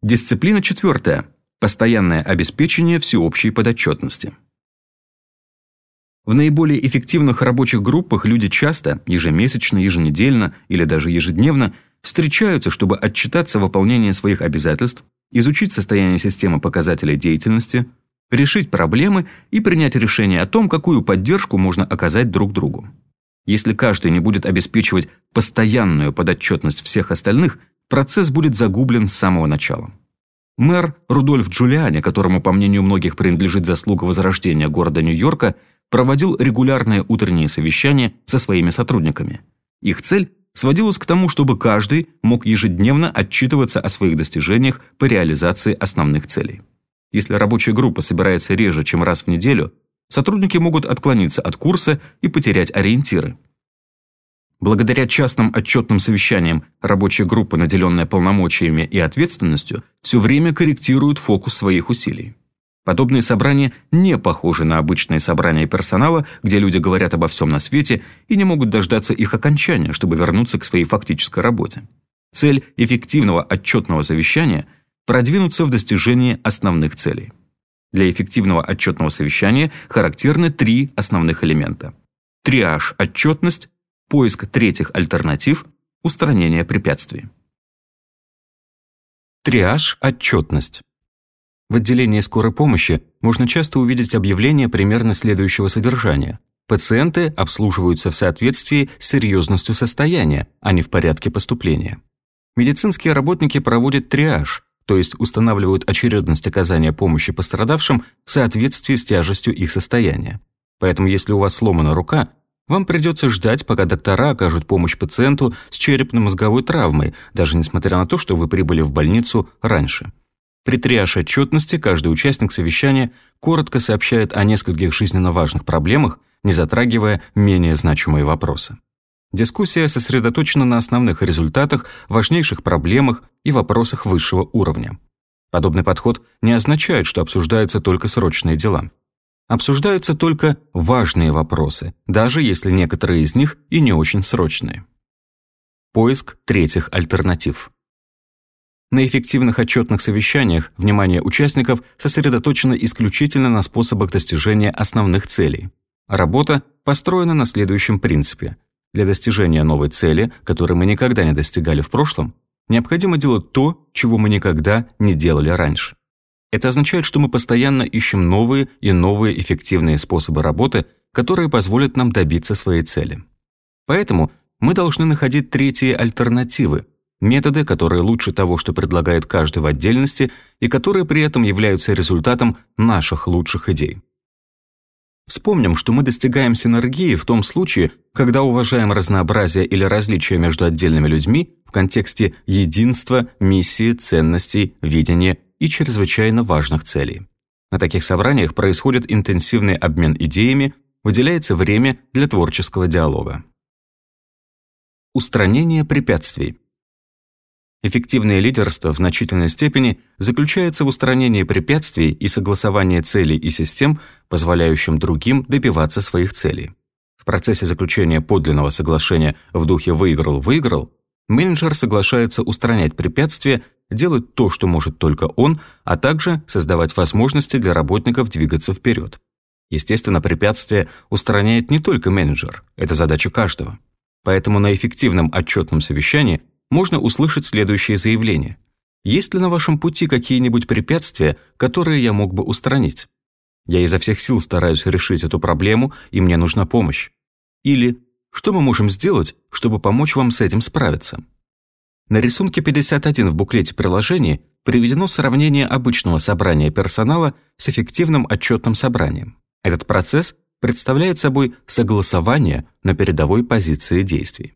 Дисциплина четвертая. Постоянное обеспечение всеобщей подотчетности. В наиболее эффективных рабочих группах люди часто, ежемесячно, еженедельно или даже ежедневно, встречаются, чтобы отчитаться о выполнении своих обязательств, изучить состояние системы показателей деятельности, решить проблемы и принять решение о том, какую поддержку можно оказать друг другу. Если каждый не будет обеспечивать постоянную подотчетность всех остальных, процесс будет загублен с самого начала. Мэр Рудольф Джулиани, которому, по мнению многих, принадлежит заслуга возрождения города Нью-Йорка, проводил регулярные утренние совещания со своими сотрудниками. Их цель сводилась к тому, чтобы каждый мог ежедневно отчитываться о своих достижениях по реализации основных целей. Если рабочая группа собирается реже, чем раз в неделю, сотрудники могут отклониться от курса и потерять ориентиры. Благодаря частным отчетным совещаниям рабочая группа, наделенная полномочиями и ответственностью, все время корректирует фокус своих усилий. Подобные собрания не похожи на обычные собрания персонала, где люди говорят обо всем на свете и не могут дождаться их окончания, чтобы вернуться к своей фактической работе. Цель эффективного отчетного совещания – продвинуться в достижении основных целей. Для эффективного отчетного совещания характерны три основных элемента. Триаж – отчетность, поиск третьих альтернатив, устранение препятствий. Триаж – отчетность. В отделении скорой помощи можно часто увидеть объявление примерно следующего содержания. Пациенты обслуживаются в соответствии с серьезностью состояния, а не в порядке поступления. Медицинские работники проводят триаж, то есть устанавливают очередность оказания помощи пострадавшим в соответствии с тяжестью их состояния. Поэтому если у вас сломана рука, вам придется ждать, пока доктора окажут помощь пациенту с черепно-мозговой травмой, даже несмотря на то, что вы прибыли в больницу раньше. При триаже отчетности каждый участник совещания коротко сообщает о нескольких жизненно важных проблемах, не затрагивая менее значимые вопросы. Дискуссия сосредоточена на основных результатах, важнейших проблемах и вопросах высшего уровня. Подобный подход не означает, что обсуждаются только срочные дела. Обсуждаются только важные вопросы, даже если некоторые из них и не очень срочные. Поиск третьих альтернатив. На эффективных отчетных совещаниях внимание участников сосредоточено исключительно на способах достижения основных целей. Работа построена на следующем принципе – для достижения новой цели, которой мы никогда не достигали в прошлом, необходимо делать то, чего мы никогда не делали раньше. Это означает, что мы постоянно ищем новые и новые эффективные способы работы, которые позволят нам добиться своей цели. Поэтому мы должны находить третьи альтернативы, методы, которые лучше того, что предлагает каждый в отдельности, и которые при этом являются результатом наших лучших идей. Вспомним, что мы достигаем синергии в том случае, когда уважаем разнообразие или различия между отдельными людьми в контексте единства, миссии, ценностей, видения и чрезвычайно важных целей. На таких собраниях происходит интенсивный обмен идеями, выделяется время для творческого диалога. Устранение препятствий. Эффективное лидерство в значительной степени заключается в устранении препятствий и согласовании целей и систем, позволяющим другим добиваться своих целей. В процессе заключения подлинного соглашения в духе «выиграл-выиграл» менеджер соглашается устранять препятствия, делать то, что может только он, а также создавать возможности для работников двигаться вперед. Естественно, препятствия устраняет не только менеджер, это задача каждого. Поэтому на эффективном отчетном совещании можно услышать следующее заявление. Есть ли на вашем пути какие-нибудь препятствия, которые я мог бы устранить? Я изо всех сил стараюсь решить эту проблему, и мне нужна помощь. Или что мы можем сделать, чтобы помочь вам с этим справиться? На рисунке 51 в буклете приложения приведено сравнение обычного собрания персонала с эффективным отчетным собранием. Этот процесс представляет собой согласование на передовой позиции действий.